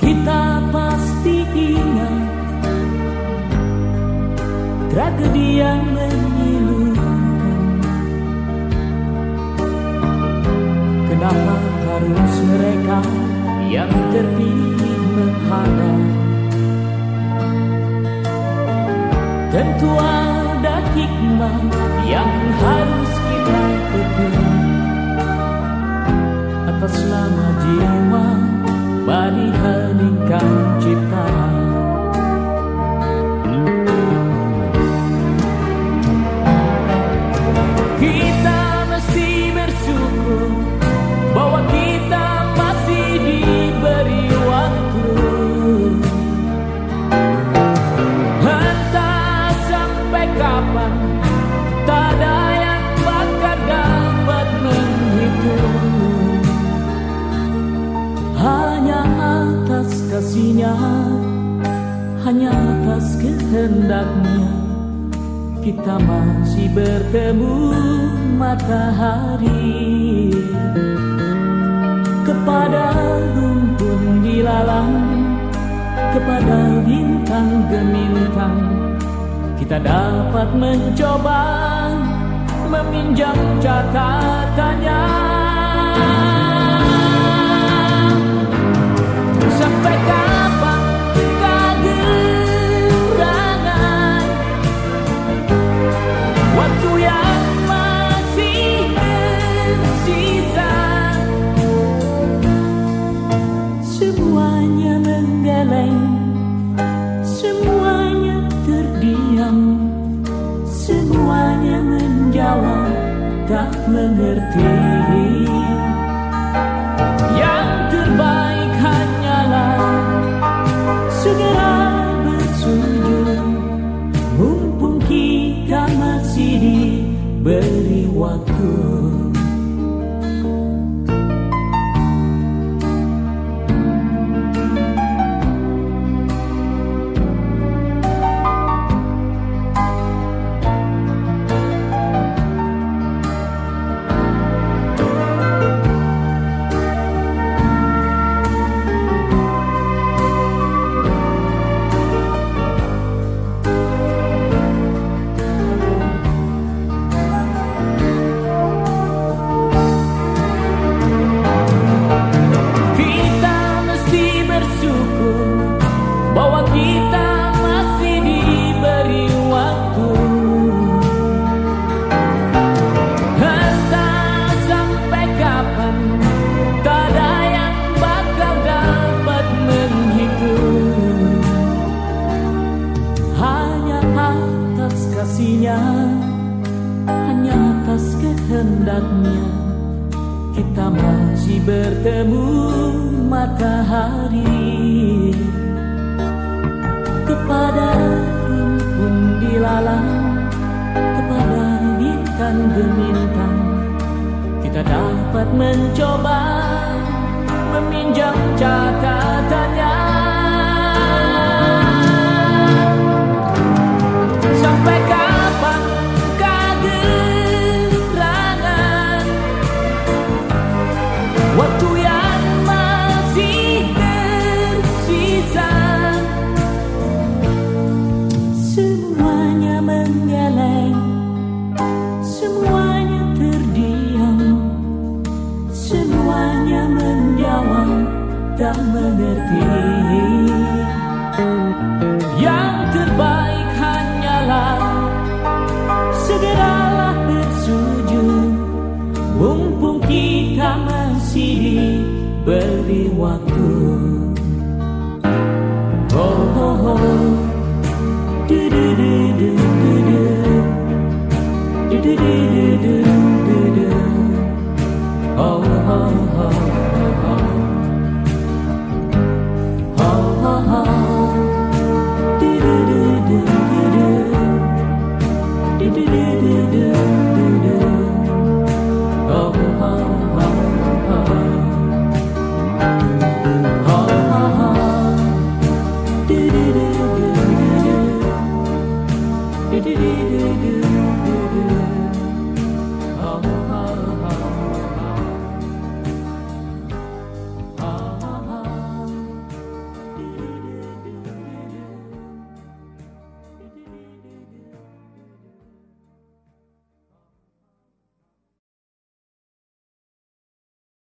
Kita pasti ingat tragedi yang menyilukan. Kenapa harus mereka yang terpilih menghadap Tentu ada hikmah yang harus kita petik Atas nama jiwa. Mari heningkan cipta atas kehendaknya kita masih bertemu matahari. Kepada rumpun di lalang kepada bintang gemintang kita dapat mencoba meminjam catatannya. Sampai Semuanya terdiam. Semuanya menjawab Tak mengerti kasihnya, hanya atas kehendaknya kita masih bertemu matahari kepada di lalang kepada bintang gemintang kita dapat mencoba meminjam catatannya tak mengerti. Yang terbaik hanyalah Segeralah bersujud. Mumpung kita masih diberi waktu. Oh, oh, oh Du, du, du, du, du, du. Du, du, du, du, du, du. Oh, oh, oh,